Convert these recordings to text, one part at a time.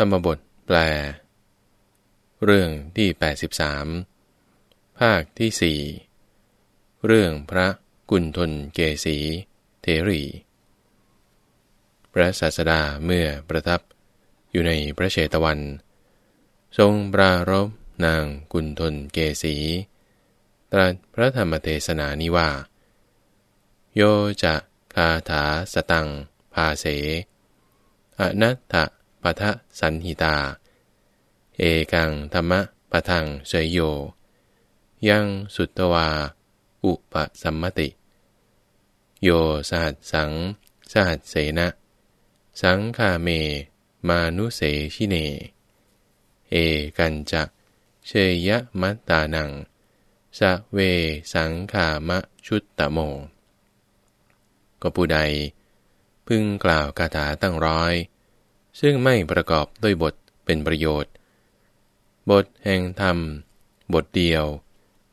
รรมบทแปล เรื่องที่ 83 ภาคที่สี่เรื่องพระกุณฑลเกษีเทรี พระศาสดาเมื่อประทับอยู่ในพระเชตวัน ทรงปรารบนางกุณฑลเกษีตรัสพระธรรมเทศนานิว่า โยจะคาถาสตัง ภาเสอนัตถ ปทะสันหิตา เอกังธรรมะปะทังเสยโย ยังสุตวา อุปสัมมติ โยสหัสสังสหัสเสนะ สังคาเม มานุเสชิเน เอกันจะเชยะมัตตานัง สะเวสังขามะชุตตะโม ก็ผู้ใด พึงกล่าวคาถาตั้งร้อย ซึ่งไม่ประกอบด้วยบทเป็นประโยชน์ บทแห่งธรรม บทเดียว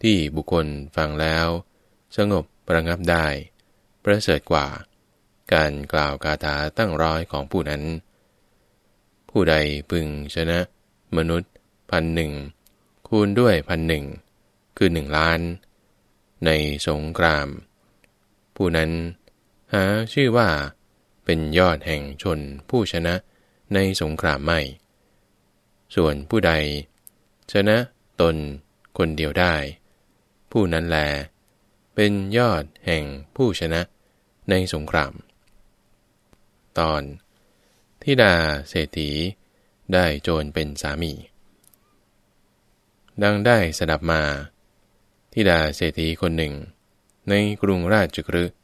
ที่บุคคลฟังแล้ว สงบประงับได้ ประเสริฐกว่า การกล่าวคาถาตั้งร้อยของผู้นั้น ผู้ใดพึงชนะ มนุษย์พันหนึ่งคูณด้วยพันหนึ่งคือหนึ่งล้าน ในสงคราม ผู้นั้นหาชื่อว่าเป็นยอดแห่งชนผู้ชนะ ในสงครามไม่ ส่วนผู้ใด ชนะตนคนเดียวได้ ผู้นั้นแล เป็นยอดแห่งผู้ชนะในสงคราม ตอนทิดาเศรษฐีได้โจรเป็นสามี ดังได้สดับมาทิดาเศรษฐีคนหนึ่ง ในกรุงราชกฤห์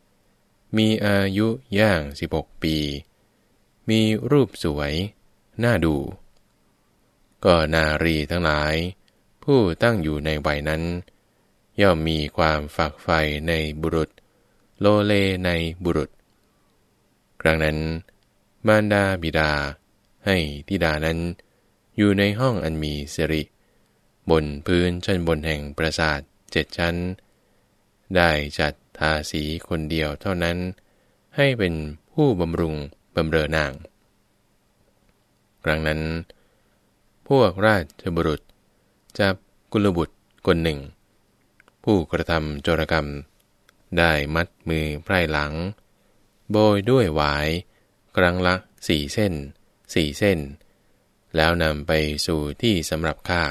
มีอายุย่าง 16 ปี มีรูปสวย น่าดู ก็นารีทั้งหลาย ผู้ตั้งอยู่ในวัยนั้น ย่อมมีความฝักใฝ่ในบุรุษ โลเลในบุรุษ ครั้งนั้น มารดาบิดา ให้ทิดานั้น อยู่ในห้องอันมีสิริ บนพื้นชั้นบนแห่งปราสาทเจ็ดชั้น ได้จัดทาสีคนเดียวเท่านั้น ให้เป็นผู้บำรุง บำเรอนาง ครั้งนั้น พวกราชบุรุษจับกุลบุตรคนหนึ่ง ผู้กระทำโจรกรรม ได้มัดมือไพร่หลัง โบยด้วยหวาย ครั้งละสี่เส้นสี่เส้น แล้วนำไปสู่ที่สำหรับฆ่า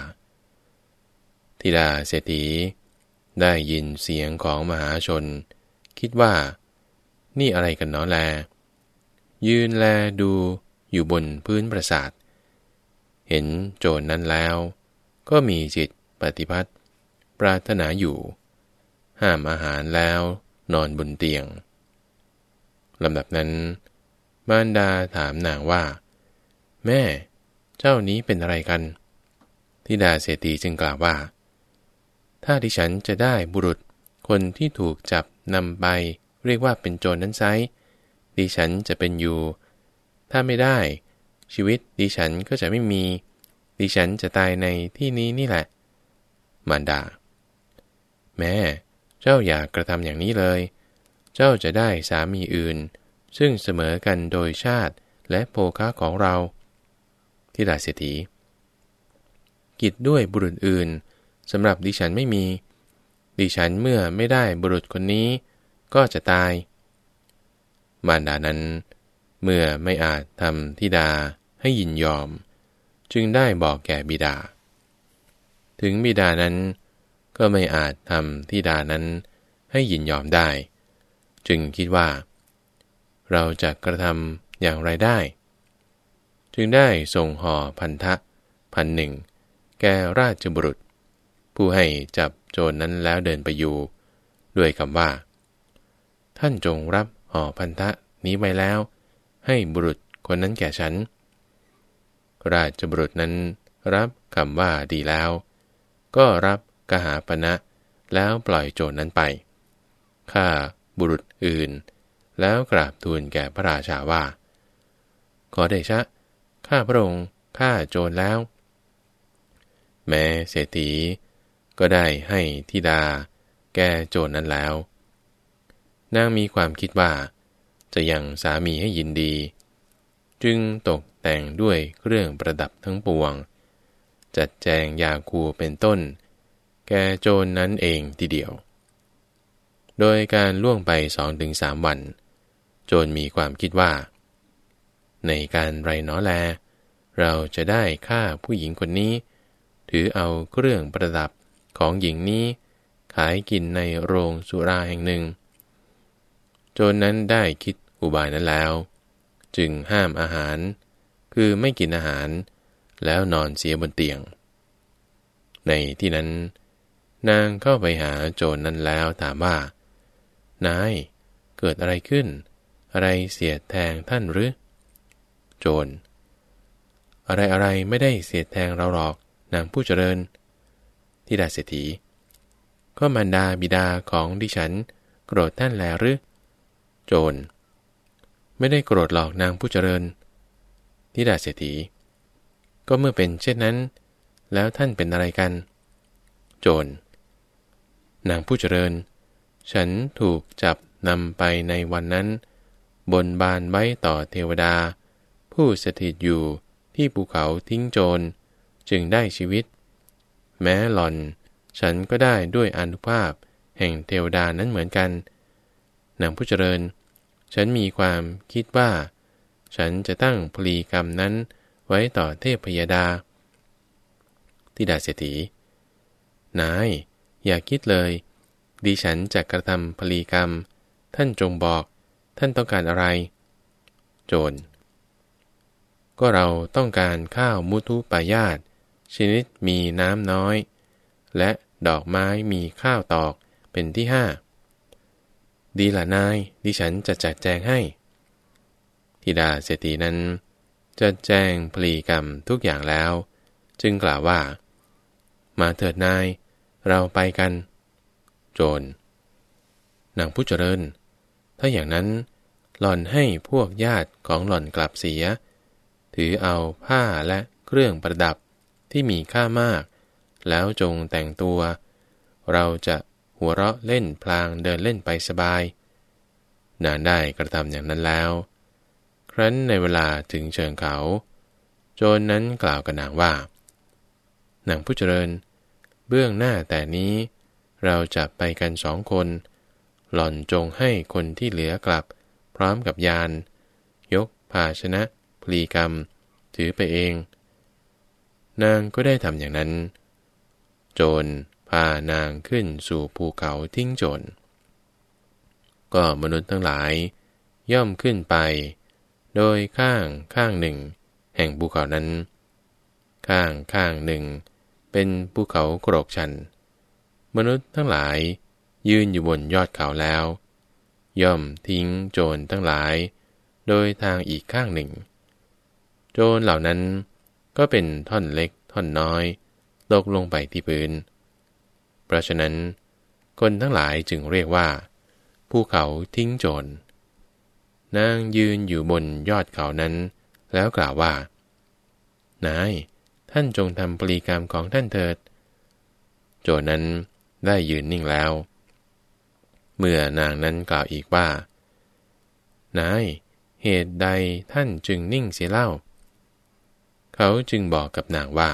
ทิดาเศรษฐีได้ยินเสียงของมหาชน คิดว่า นี่อะไรกันเนาะแล ยืนแลดูอยู่บนพื้นปราสาท เห็นโจรนนั้นแล้ว ก็มีจิตปฏิพัติปรารถนาอยู่ ห้ามอาหารแล้วนอนบนเตียงลำดับนั้น มารดาถามนางว่า แม่ เจ้านี้เป็นอะไรกันทิดาเศรษฐีจึงกล่าวว่า ถ้าดิฉันจะได้บุรุษคนที่ถูกจับนำไปเรียกว่าเป็นโจรนั้นไซ ดิฉันจะเป็นอยู่ ถ้าไม่ได้ ชีวิตดิฉันก็จะไม่มี ดิฉันจะตายในที่นี้นี่แหละ มารดา แม่ เจ้าอย่ากกระทำอย่างนี้เลย เจ้าจะได้สามีอื่น ซึ่งเสมอกันโดยชาติและโภคะของเรา ที่ดาเศรษฐีกิจด้วยบุรุษอื่นสำหรับดิฉันไม่มี ดิฉันเมื่อไม่ได้บุรุษคนนี้ ก็จะตาย มารดานั้น เมื่อไม่อาจทำทิดาให้ยินยอม จึงได้บอกแก่บิดา ถึงบิดานั้นก็ไม่อาจทำทิดานั้นให้ยินยอมได้ จึงคิดว่า เราจะกระทำอย่างไรได้ จึงได้ส่งห่อพันธะพันหนึ่ง แก่ราชบุรุษ ผู้ให้จับโจรนนั้นแล้วเดินไปอยู่ ด้วยคำว่า ท่านจงรับ ห่อพันธะนี้ไว้แล้ว ให้บุรุษคนนั้นแก่ฉัน ราชบุรุษนั้นรับคำว่าดีแล้ว ก็รับกหาปณะแล้วปล่อยโจรนั้นไปข้าบุรุษอื่น แล้วกราบทูลแก่พระราชาว่า ขอเดชะ ข้าพระองค์ข้าโจรแล้ว แม้เศรษฐีก็ได้ให้ทิดา แก่โจรนั้นแล้ว นางมีความคิดว่า จะยังสามีให้ยินดี จึงตกแต่งด้วยเครื่องประดับทั้งปวง จัดแจงยาคูเป็นต้น แกโจรนนั้นเองทีเดียว โดยการล่วงไปสองถึงสามวัน โจรมีความคิดว่า ในการไรน้อแล เราจะได้ฆ่าผู้หญิงคนนี้ ถือเอาเครื่องประดับของหญิงนี้ขายกินในโรงสุราแห่งหนึ่ง จนนั้นได้คิดอุบายนั้นแล้ว จึงห้ามอาหาร คือไม่กินอาหาร แล้วนอนเสียบนเตียง ในที่นั้น นางเข้าไปหาโจรนนั้นแล้วถามว่า นายเกิดอะไรขึ้น อะไรเสียดแทงท่านหรือ โจร อะไรอะไรไม่ได้เสียดแทงเราหรอกนางผู้เจริญที่ดาเศรษฐีก็มารดาบิดาของดิฉัน โกรธท่านแล้วหรือ จร ไม่ได้โกรธหลอกนางผู้เจริญทิดาเศรษฐี ก็เมื่อเป็นเช่นนั้น แล้วท่านเป็นอะไรกัน โจร นางผู้เจริญ ฉันถูกจับนำไปในวันนั้น บนบานไว้ต่อเทวดา ผู้สถิตอยู่ที่ภูเขาทิ้งโจร จึงได้ชีวิต แม้หล่อน ฉันก็ได้ด้วยอนุภาพแห่งเทวดานั้นเหมือนกันนางผู้เจริญ ฉันมีความคิดว่า ฉันจะตั้งพลีกรรมนั้นไว้ต่อเทพพยดาทิดาเศรษฐี นาย อย่าคิดเลย ดิฉันจะกระทำพลีกรรม ท่านจงบอก ท่านต้องการอะไร โจร ก็เราต้องการข้าวมุทุปายาตชนิดมีน้ำน้อย และดอกไม้มีข้าวตอกเป็นที่ห้า ดีละนายดิฉันจะจัดแจงให้ธิดาเศรษฐีนั้นจะแจงพลีกรรมทุกอย่างแล้ว จึงกล่าวว่า มาเถิดนาย เราไปกัน โจรนางผู้เจริญ ถ้าอย่างนั้นหล่อนให้พวกญาติของหล่อนกลับเสีย ถือเอาผ้าและเครื่องประดับที่มีค่ามาก แล้วจงแต่งตัว เราจะ หัวเราะเล่นพลางเดินเล่นไปสบาย นางได้กระทำอย่างนั้นแล้ว ครั้นในเวลาถึงเชิงเขา โจรนนั้นกล่าวกับนางว่านางผู้เจริญ เบื้องหน้าแต่นี้ เราจะไปกันสองคน หล่อนจงให้คนที่เหลือกลับ พร้อมกับยาน ยกภาชนะพลีกรรม ถือไปเอง นางก็ได้ทำอย่างนั้น โจรานางขึ้นสู่ภูเขาทิ้งโจรก็มนุษย์ทั้งหลาย ย่อมขึ้นไป โดยข้างข้างหนึ่ง แห่งภูเขานั้น ข้างข้างหนึ่ง เป็นภูเขาโกรกชัน มนุษย์ทั้งหลาย ยืนอยู่บนยอดเขาแล้ว ย่อมทิ้งโจรทั้งหลาย โดยทางอีกข้างหนึ่ง โจรเหล่านั้นก็เป็นท่อนเล็กท่อนน้อย ตกลงไปที่พื้น ราะฉะนั้น คนทั้งหลายจึงเรียกว่า ภูเขาทิ้งโจร นางยืนอยู่บนยอดเขานั้น แล้วกล่าวว่า นาย ท่านจงทำปรีกรรมของท่านเถิด โจรนั้นได้ยืนนิ่งแล้ว เมื่อนางนั้นกล่าวอีกว่า นาย เหตุใดท่านจึงนิ่งเสียเล่า เขาจึงบอกกับนางว่า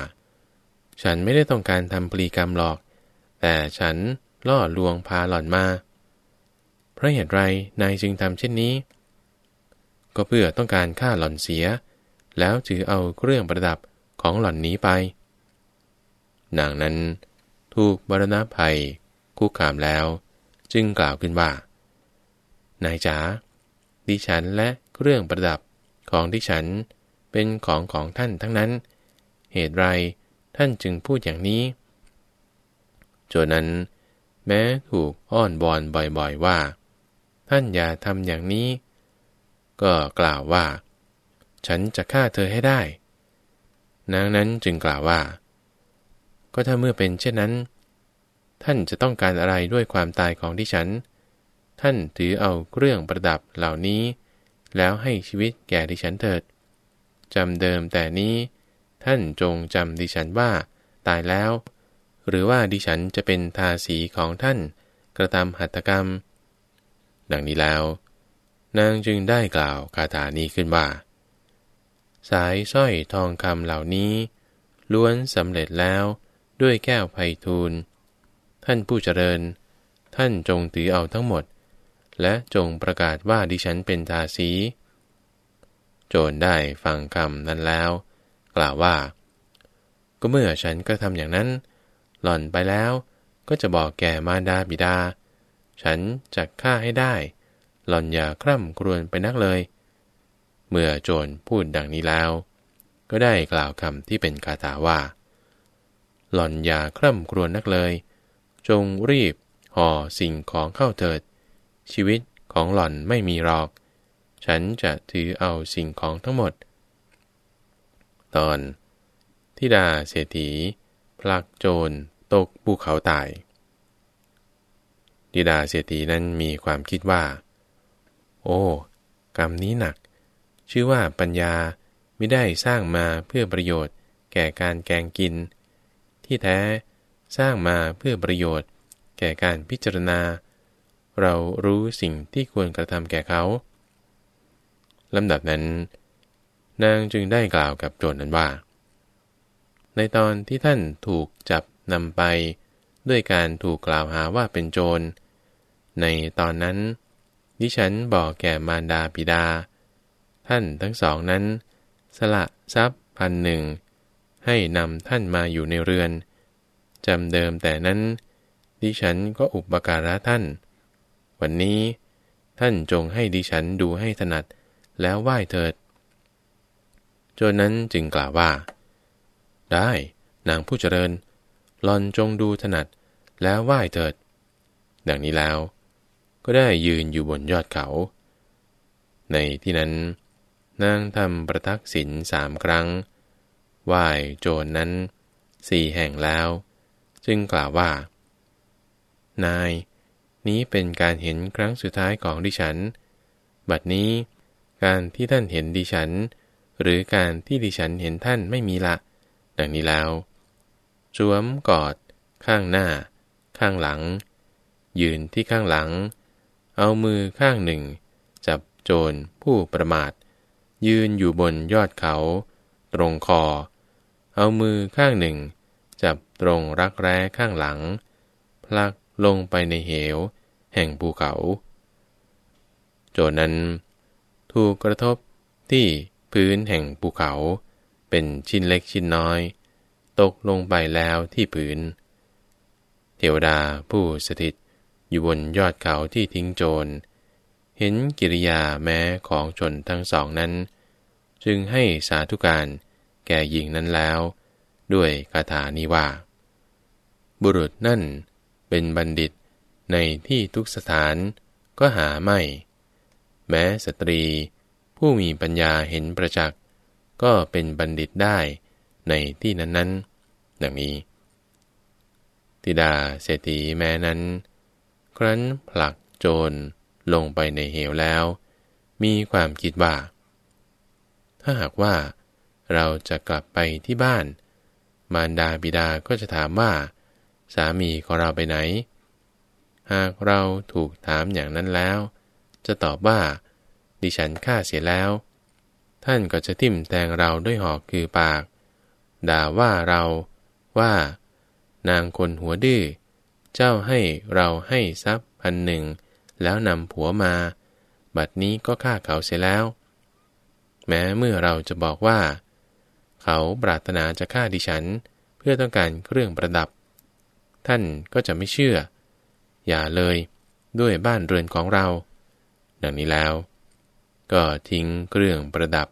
ฉันไม่ได้ต้องการทำปรีกรรมหรอก แต่ฉันล่อลวงพาหล่อนมาเพราะเหตุไรนายจึงทำเช่นนี้ ก็เพื่อต้องการฆ่าหล่อนเสีย แล้วถือเอาเครื่องประดับของหล่อนนี้ไป นางนั้นถูกบรณภัยคุกคามแล้ว จึงกล่าวขึ้นว่า นายจ๋าดิฉันและเครื่องประดับของดิฉันเป็นของของท่านทั้งนั้น เหตุไรท่านจึงพูดอย่างนี้ จนนั้น แม้ถูกอ้อนบอนบ่อยๆว่า ท่านอย่าทำอย่างนี้ ก็กล่าวว่า ฉันจะฆ่าเธอให้ได้ นางนั้นจึงกล่าวว่า ก็ถ้าเมื่อเป็นเช่นนั้น ท่านจะต้องการอะไรด้วยความตายของที่ฉัน ท่านถือเอาเครื่องประดับเหล่านี้ แล้วให้ชีวิตแก่ดิฉันเถิดจำเดิมแต่นี้ ท่านจงจำดิฉันว่าตายแล้ว หรือว่าดิฉันจะเป็นทาสีของท่าน กระทำหัตถกรรม ดังนี้แล้ว นางจึงได้กล่าวคาถานี้ขึ้นว่า สายสร้อยทองคำเหล่านี้ ล้วนสำเร็จแล้วด้วยแก้วไพทูล ท่านผู้เจริญ ท่านจงถือเอาทั้งหมด และจงประกาศว่าดิฉันเป็นทาสี โจรได้ฟังคำนั้นแล้ว กล่าวว่า ก็เมื่อฉันก็ทำอย่างนั้น หล่อนไปแล้วก็จะบอกแก่มารดาบิดา ฉันจะฆ่าให้ได้ หล่อนอย่าคร่ำครวญไปนักเลย เมื่อโจรพูดดังนี้แล้ว ก็ได้กล่าวคำที่เป็นคาถาว่า หล่อนอย่าคร่ำครวญนักเลย จงรีบห่อสิ่งของเข้าเถิด ชีวิตของหล่อนไม่มีหรอก ฉันจะถือเอาสิ่งของทั้งหมด ตอนทิดาเศรษฐี พลักโจรตกภูเขาตายดิดาเศรษฐีนั้นมีความคิดว่า โอ้ กรรมนี้หนัก ชื่อว่าปัญญาไม่ได้สร้างมาเพื่อประโยชน์ แก่การแกงกิน ที่แท้สร้างมาเพื่อประโยชน์ แก่การพิจารณา เรารู้สิ่งที่ควรกระทำแก่เขาลำดับนั้น นางจึงได้กล่าวกับโจรนั้นว่า ในตอนที่ท่านถูกจับนำไป ด้วยการถูกกล่าวหาว่าเป็นโจร ในตอนนั้น ดิฉันบอกแก่มารดาปิดา ท่านทั้งสองนั้น สละทรัพย์พันหนึ่ง ให้นำท่านมาอยู่ในเรือนจำเดิมแต่นั้น ดิฉันก็อุปการะท่าน วันนี้ท่านจงให้ดิฉันดูให้ถนัดแล้วไหว้เถิด โจนนั้นจึงกล่าวว่า ได้ นางผู้เจริญหลอนจงดูถนัดแล้วไหว้เถิด ดังนี้แล้ว ก็ได้ยืนอยู่บนยอดเขา ในที่นั้น นางทำประทักษิณสามครั้ง ไหว้โจรนนั้นสี่แห่งแล้ว จึงกล่าวว่า นาย นี้เป็นการเห็นครั้งสุดท้ายของดิฉัน บัดนี้การที่ท่านเห็นดิฉัน หรือการที่ดิฉันเห็นท่านไม่มีละ ดังนี้แล้วสวมกอด ข้างหน้า ข้างหลัง ยืนที่ข้างหลัง เอามือข้างหนึ่ง จับโจรผู้ประมาท ยืนอยู่บนยอดเขา ตรงคอ เอามือข้างหนึ่ง จับตรงรักแร้ข้างหลัง พลักลงไปในเหว แห่งภูเขา โจรนั้น ถูกกระทบที่พื้นแห่งภูเขา เป็นชิ้นเล็กชิ้นน้อย ตกลงไปแล้วที่ผืน เทวดาผู้สถิตอยู่บนยอดเขาที่ทิ้งโจร เห็นกิริยาแม้ของชนทั้งสองนั้น จึงให้สาธุการแก่หญิงนั้นแล้ว ด้วยคาถานี้ว่า บุรุษนั่นเป็นบัณฑิตในที่ทุกสถานก็หาไม่ แม้สตรีผู้มีปัญญาเห็นประจักษ์ ก็เป็นบัณฑิตได้ในที่นั้นๆ ดังนี้ธิดาเศรษฐีแม้นั้น ครั้นผลักโจรลงไปในเหวแล้ว มีความคิดว่า ถ้าหากว่าเราจะกลับไปที่บ้าน มารดาบิดาก็จะถามว่า สามีของเราไปไหน หากเราถูกถามอย่างนั้นแล้ว จะตอบว่า ดิฉันฆ่าเสียแล้ว ท่านก็จะทิ่มแทงเราด้วยหอกคือปาก ด่าว่าเราว่า นางคนหัวดื้อเจ้าให้เราให้ทรัพย์พันหนึ่ง แล้วนำผัวมา บัดนี้ก็ฆ่าเขาเสียแล้ว แม้เมื่อเราจะบอกว่า เขาปรารถนาจะฆ่าดิฉัน เพื่อต้องการเครื่องประดับ ท่านก็จะไม่เชื่อ อย่าเลยด้วยบ้านเรือนของเรา ดังนี้แล้ว ก็ทิ้งเครื่องประดับ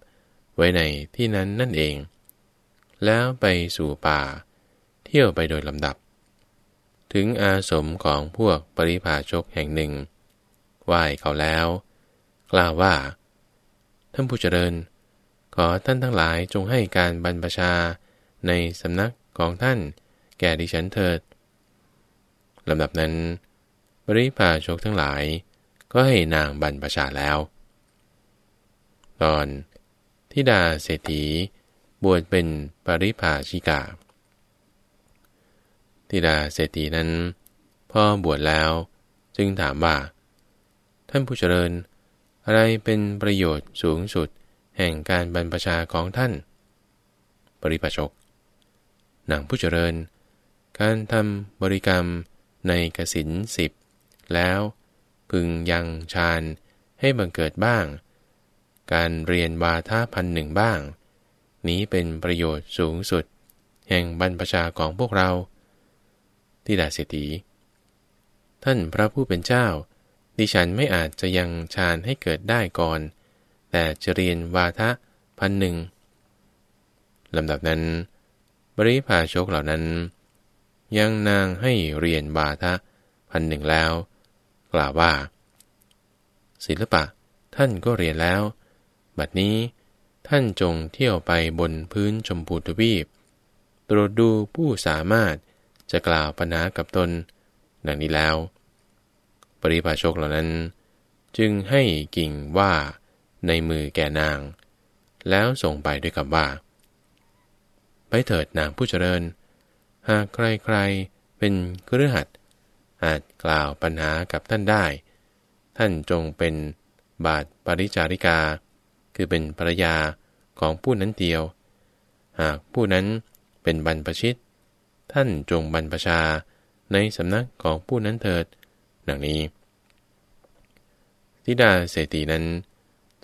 ไว้ในที่นั้นนั่นเอง แล้วไปสู่ป่า เที่ยวไปโดยลำดับ ถึงอาสมของพวกปริพาชกแห่งหนึ่ง ไหว้เขาแล้ว กล่าวว่า ท่านผู้เจริญ ขอท่านทั้งหลายจงให้การบรรพชาในสำนักของท่านแก่ดิฉันเถิดลำดับนั้นปริพาชกทั้งหลาย ก็ให้นางบรรพชาแล้ว ตอนทิดาเศรษฐี บวชเป็นปริพาชิกาธิดาเศรษฐีนั้น พ่อบวชแล้ว จึงถามว่า ท่านผู้เจริญ อะไรเป็นประโยชน์สูงสุดแห่งการบรรพชาของท่าน ปริปชกหนางผู้เจริญ การทำบริกรรมในกสินสิบแล้ว พึงยังฌานให้บังเกิดบ้าง การเรียนวาทาพันหนึ่งบ้าง นี้เป็นประโยชน์สูงสุด แห่งบรรพชาของพวกเราที่ดาเศรษฐี ท่านพระผู้เป็นเจ้า ดิฉันไม่อาจจะยังฌานให้เกิดได้ก่อน แต่จะเรียนวาทะพันหนึ่งลำดับนั้น บริพาชกเหล่านั้น ยังนางให้เรียนวาทะพันหนึ่งแล้ว กล่าวว่า ศิลปะท่านก็เรียนแล้ว บัดนี้ท่านจงเที่ยวไปบนพื้นชมพูทวีป ตรวจดูผู้สามารถจะกล่าวปัญหากับตนดังนี้แล้ว ปริพาชกเหล่านั้น จึงให้กิ่งว่าในมือแก่นาง แล้วส่งไปด้วยคำว่า ไปเถิดนางผู้เจริญ หากใครๆเป็นเครือขัดอาจกล่าวปัญหากับท่านได้ ท่านจงเป็นบาทปริจาริกา คือเป็นภรรยาของผู้นั้นเดียว หากผู้นั้นเป็นบรรพชิต ท่านจงบรรพชาในสำนักของผู้นั้นเถิด ดังนี้ ทิดาเศรษฐีนั้น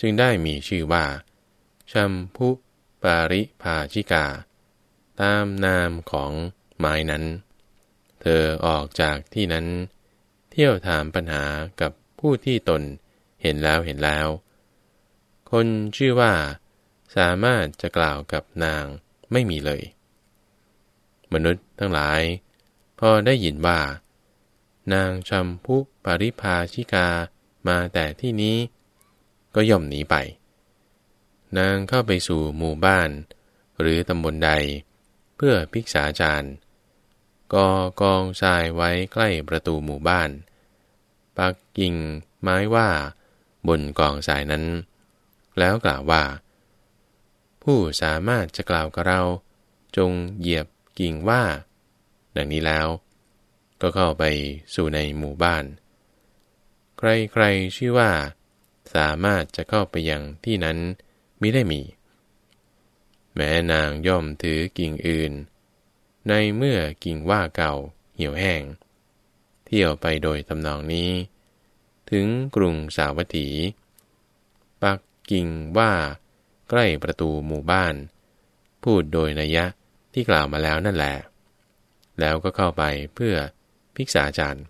จึงได้มีชื่อว่าชัมพุปาริภาชิกา ตามนามของไม้นั้น เธอออกจากที่นั้น เที่ยวถามปัญหากับผู้ที่ตนเห็นแล้วเห็นแล้ว คนชื่อว่า สามารถจะกล่าวกับนางไม่มีเลย มนุษย์ทั้งหลาย พอได้ยินว่า นางชัมพุปริภาชิกามาแต่ที่นี้ ก็ย่อมหนีไป นางเข้าไปสู่หมู่บ้าน หรือตำบลใด เพื่อพิกษาจารย์กอกองทรายไว้ใกล้ประตูหมู่บ้าน ปักกิ่งไม้ว่าบนกองทรายนั้น แล้วกล่าวว่า ผู้สามารถจะกล่าวกับเรา จงเหยียบกิ่งว่า ดังนี้แล้ว ก็เข้าไปสู่ในหมู่บ้าน ใครๆชื่อว่า สามารถจะเข้าไปยังที่นั้นมิได้มี แม้นางย่อมถือกิ่งอื่น ในเมื่อกิ่งว่าเก่าเหี่ยวแห้ง เที่ยวไปโดยตำนองนี้ ถึงกรุงสาวัตถีปัก กิ่งว่า ใกล้ประตูหมู่บ้าน พูดโดยนัยยะที่กล่าวมาแล้วนั่นแหละแล้วก็เข้าไปเพื่อพิกษาจารย์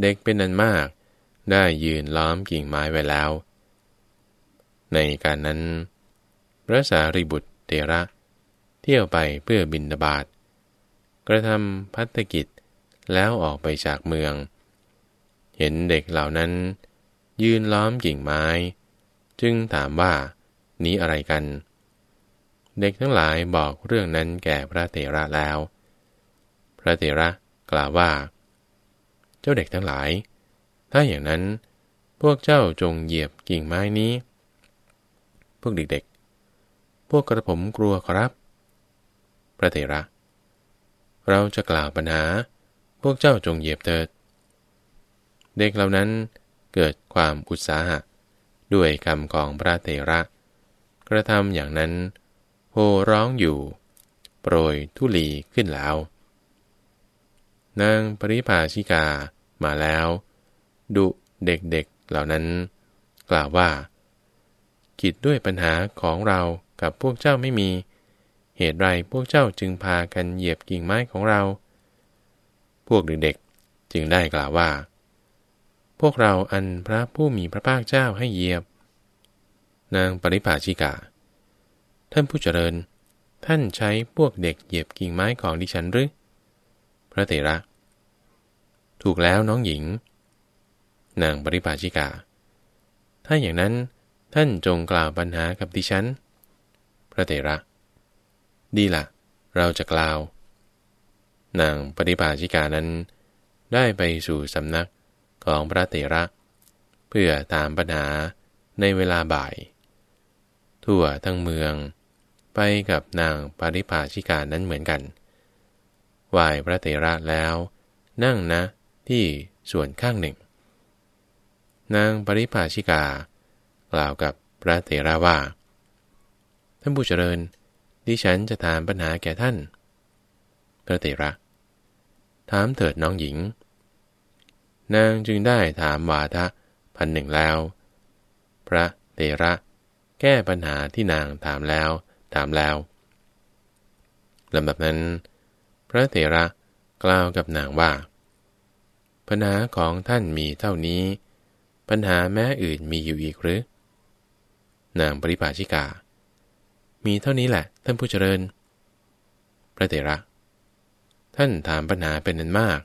เด็กเป็นนันมาก ได้ยืนล้อมกิ่งไม้ไว้แล้ว ในการนั้น พระสารีบุตรเทระ เที่ยวไปเพื่อบินบาตกระทำพัฒกิจแล้วออกไปจากเมือง เห็นเด็กเหล่านั้น ยืนล้อมกิ่งไม้ จึงถามว่า นี้อะไรกัน เด็กทั้งหลายบอกเรื่องนั้นแก่พระเตระแล้ว พระเถระกล่าวว่า เจ้าเด็กทั้งหลาย ถ้าอย่างนั้น พวกเจ้าจงเหยียบกิ่งไม้นี้ พวกเด็กๆ พวกกระผมกลัวครับ พระเถระ เราจะกล่าวปัญหา พวกเจ้าจงเหยียบเถิด เด็กเหล่านั้นเกิดความอุตสาหะ ด้วยคำของพระเถระ กระทำอย่างนั้นโห่ร้องอยู่ โปรยทุลีขึ้นแล้ว นางปริภาชิกามาแล้ว ดุเด็กๆเเหล่านั้น กล่าวว่ากิจด้วยปัญหาของเรากับพวกเจ้าไม่มี เหตุไรพวกเจ้าจึงพากันเหยียบกิ่งไม้ของเรา พวกเด็กๆจึงได้กล่าวว่า วกเราอันพระผู้มีพระภาคเจ้าให้เหยียบ นางปริภาชิกา ท่านผู้เจริญ ท่านใช้พวกเด็กเหยียบกิ่งไม้ของดิฉันหรือ พระเถระ ถูกแล้วน้องหญิง นางปริภาชิกา ถ้าอย่างนั้นท่านจงกล่าวปัญหากับดิฉัน พระเถระ ดีละเราจะกล่าว นางปริภาชิกานั้น ได้ไปสู่สำนัก ของพระเถระ เพื่อตามปัญหาในเวลาบ่าย ทั่วทั้งเมือง ไปกับนางปริภาชิกานั้นเหมือนกันไหว้พระเถระแล้ว นั่งนะที่ส่วนข้างหนึ่ง นางปริภาชิกากล่าวกับพระเถระว่า ท่านผู้เจริญ ดิฉันจะถามปัญหาแก่ท่าน พระเถระ ถามเถิดน้องหญิง นางจึงได้ถามวาทะพันหนึ่งแล้ว พระเถระ แก้ปัญหาที่นางถามแล้ว ถามแล้วลำดับนั้น พระเถระกล่าวกับนางว่า ปัญหาของท่านมีเท่านี้ ปัญหาแม้อื่นมีอยู่อีกหรือ นางปริภาชิกา มีเท่านี้แหละท่านผู้เจริญ พระเถระ ท่านถามปัญหาเป็นนันมาก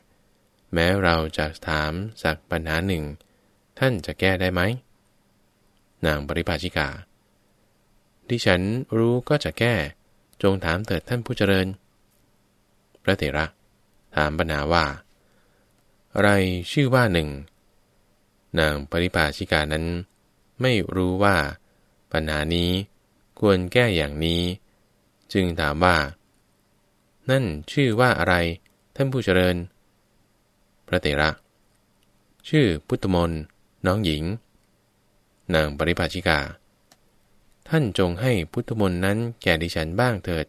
แม้เราจะถามสักปัญหาหนึ่ง ท่านจะแก้ได้ไหม นางปริภาชิกา ดิฉันรู้ก็จะแก้ จงถามเถิดท่านผู้เจริญ พระเถระ ถามปัญหาว่า อะไรชื่อว่าหนึ่ง นางปริภาชิกานั้น ไม่รู้ว่า ปัญหานี้ควรแก้อย่างนี้ จึงถามว่า นั่นชื่อว่าอะไร ท่านผู้เจริญ พระเถระ ชื่อพุทธมนน้องหญิง นางปริภาชิกา ท่านจงให้พุทธมนต์นั้นแก่ดิฉันบ้างเถิด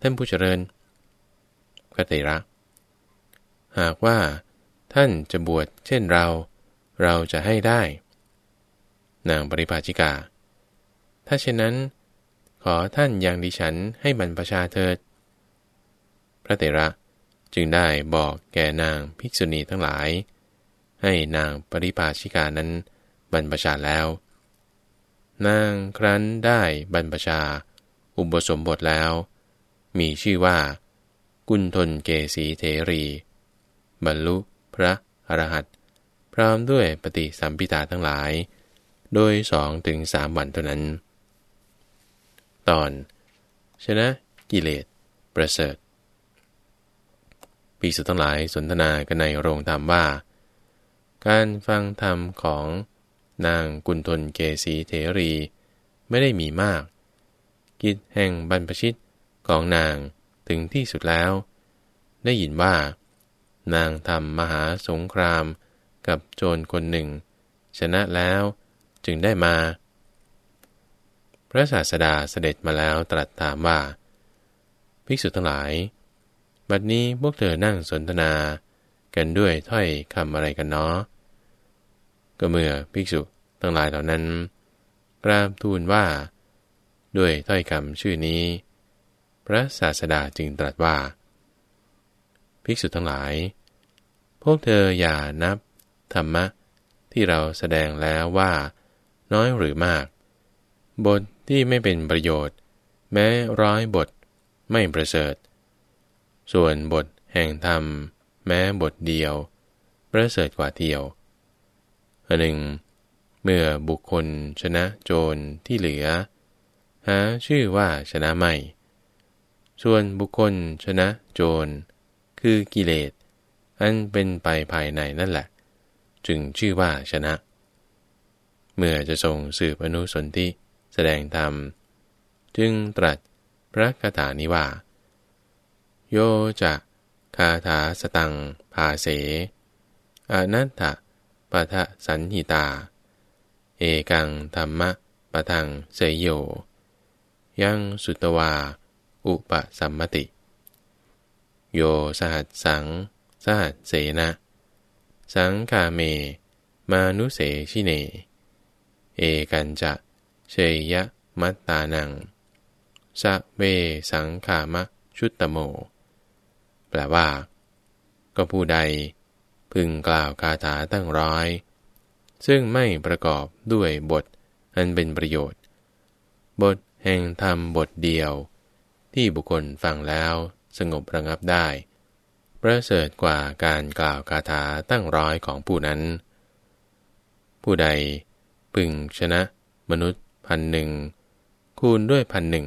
ท่านผู้เจริญกเตระ หากว่าท่านจะบวชเช่นเรา เราจะให้ได้ นางปริภาชิกา ถ้าเช่นนั้น ขอท่านยังดิฉันให้บรรพชาเถิด พระเตระ จึงได้บอกแก่นางภิกษุณีทั้งหลาย ให้นางปริภาชิกานั้นบรรพชาแล้ว นางครั้นได้บรรพชา อุปสมบทแล้ว มีชื่อว่า กุณทนเกสีเทรี บรรลุพระอรหัตพร้อมด้วยปฏิสัมพิตาทั้งหลาย โดยสองถึงสามวันเท่านั้น ตอน ชนะกิเลส ประเสริฐ ปีสุทั้งหลายสนทนากันในโรงธรรมว่า การฟังธรรมของนางกุณฑลเกสีเถรี ไม่ได้มีมาก กิจแห่งบรรพชิตของนางถึงที่สุดแล้ว ได้ยินว่า นางทำมหาสงครามกับโจรคนหนึ่ง ชนะแล้วจึงได้มา พระศาสดาเสด็จมาแล้วตรัสถามว่า ภิกษุทั้งหลาย บัดนี้พวกเธอนั่งสนทนา กันด้วยถ้อยคำอะไรกันเนาะก็เมื่อภิกษุทั้งหลายเหล่านั้นกราบทูลว่า ด้วยถ้อยคำชื่อนี้ พระศาสดาจึงตรัสว่า ภิกษุทั้งหลาย พวกเธออย่านับธรรมะที่เราแสดงแล้วว่า น้อยหรือมาก บทที่ไม่เป็นประโยชน์ แม้ร้อยบทไม่ประเสริฐ ส่วนบทแห่งธรรม แม้บทเดียว ประเสริฐกว่าเดียวอันหนึ่ง เมื่อบุคคลชนะโจรที่เหลือ หาชื่อว่าชนะไม่ ส่วนบุคคลชนะโจร คือกิเลส อันเป็นไปภายในนั่นแหละ จึงชื่อว่าชนะ เมื่อจะทรงสืบอนุสนธิแสดงธรรม จึงตรัสพระคาถานี้ว่า โยจะคาถาสตังภาเสอนัตถะปะทะสันหิตา เอกังธรรมะปะทังเสยโย ยังสุตวา อุปสัมมติ โยสหัสสัง สหัสเสนะ สังคาเม มานุเสชิเน เอกันจะเชยยะมัตตานังสะเวสังขามะชุตตโม แปลว่า ก็ผู้ใด พึงกล่าวคาถาตั้งร้อย ซึ่งไม่ประกอบด้วยบทอันเป็นประโยชน์ บทแห่งธรรมบทเดียว ที่บุคคลฟังแล้วสงบระงับได้ ประเสริฐกว่าการกล่าวคาถาตั้งร้อยของผู้นั้น ผู้ใด พึงชนะ มนุษย์พันหนึ่งคูณด้วยพันหนึ่ง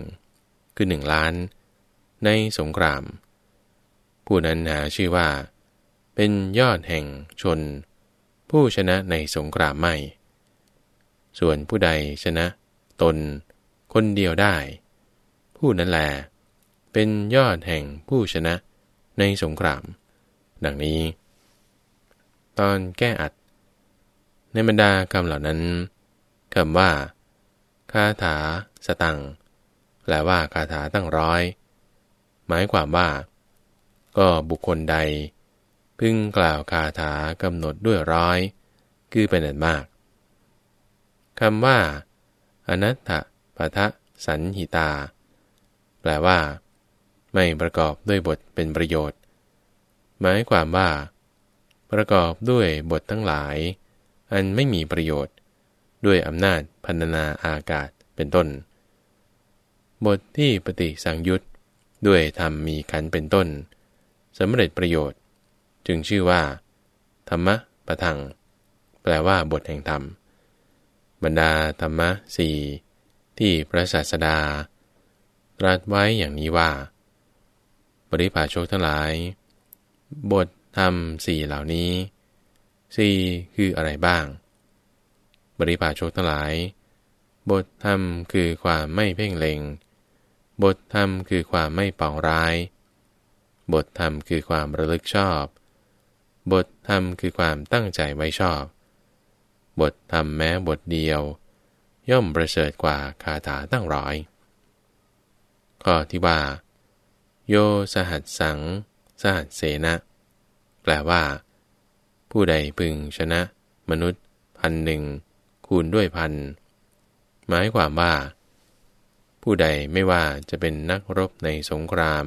คือหนึ่งล้าน ในสงคราม ผู้นั้นหาชื่อว่า เป็นยอดแห่งชน ผู้ชนะในสงครามไม่ ส่วนผู้ใดชนะ ตน คนเดียวได้ ผู้นั้นแล เป็นยอดแห่งผู้ชนะในสงคราม ดังนี้ ตอนแก้อัด ในบรรดาคำเหล่านั้นคำว่าคาถา สตังแปลว่าคาถาตั้งร้อย หมายความว่า ก็บุคคลใด พึงกล่าวคาถากำหนดด้วยร้อย คือเป็นอันมากคำว่า อนัตถปทะสันหิตา แปลว่า ไม่ประกอบด้วยบทเป็นประโยชน์ หมายความว่า ประกอบด้วยบททั้งหลาย อันไม่มีประโยชน์ ด้วยอำนาจพันนาอากาศเป็นต้น บทที่ปฏิสังยุตด้วยธรรมมีขันเป็นต้น สำเร็จประโยชน์ จึงชื่อว่า ธรรมะประทัง แปลว่าบทแห่งธรรม บรรดาธรรมะสี่ที่พระศาสดา ตรัสไว้อย่างนี้ว่า บริภาชกทั้งหลาย บทธรรมสี่เหล่านี้สี่คืออะไรบ้าง บริภาชกทั้งหลาย บทธรรมคือความไม่เพ่งเล็ง บทธรรมคือความไม่ปองร้าย บทธรรมคือความระลึกชอบ บทธรรมคือความตั้งใจไว้ชอบ บทธรรมแม้บทเดียว ย่อมประเสริฐกว่าคาถาตั้งร้อย ข้อที่ว่า โยสหัสสัง สหัสเสนะ แปลว่า ผู้ใดพึงชนะ มนุษย์ พันหนึ่ง คูณด้วยพัน หมายความว่า ผู้ใดไม่ว่าจะเป็นนักรบในสงคราม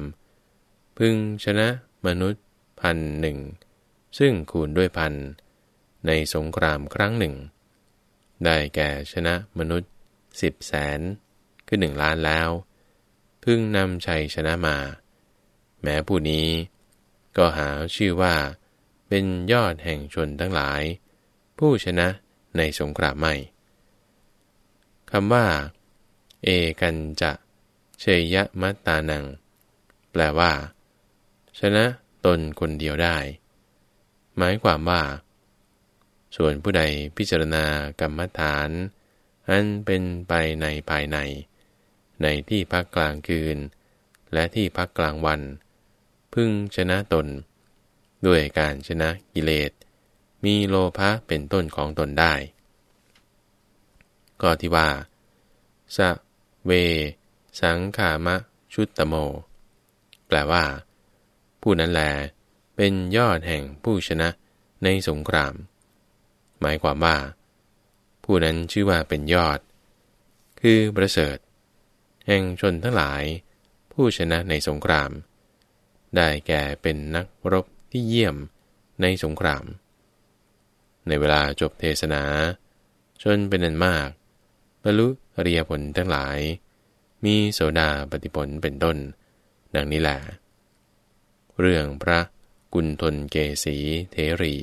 พึงชนะมนุษย์พันหนึ่งซึ่งคูณด้วยพันในสงครามครั้งหนึ่ง ได้แก่ชนะมนุษย์สิบแสนคือหนึ่งล้านแล้ว พึ่งนำชัยชนะมา แม้ผู้นี้ ก็หาชื่อว่า เป็นยอดแห่งชนทั้งหลาย ผู้ชนะในสงครามไม่คำว่า เอกันจะเชยะมัตตานัง แปลว่า ชนะตนคนเดียวได้ หมายความว่า ส่วนผู้ใดพิจารณากรรมฐาน อันเป็นไปในภายใน ในที่พักกลางคืน และที่พักกลางวัน พึ่งชนะตน ด้วยการชนะกิเลส มีโลภะเป็นต้นของตนได้ ก็ที่ว่า สะ เว สังขามะ ชุตตโม แปลว่า ผู้นั้นแล เป็นยอดแห่งผู้ชนะในสงคราม หมายความว่า ผู้นั้นชื่อว่าเป็นยอด คือประเสริฐ แห่งชนทั้งหลาย ผู้ชนะในสงคราม ได้แก่เป็นนักรบที่เยี่ยมในสงคราม ในเวลาจบเทศนา ชนเป็นนันมากบรรลุอริยผลทั้งหลาย มีโสดาปฏิผลเป็นต้น ดังนี้แหละ เรื่องพระกุณฑลเกสีเทรี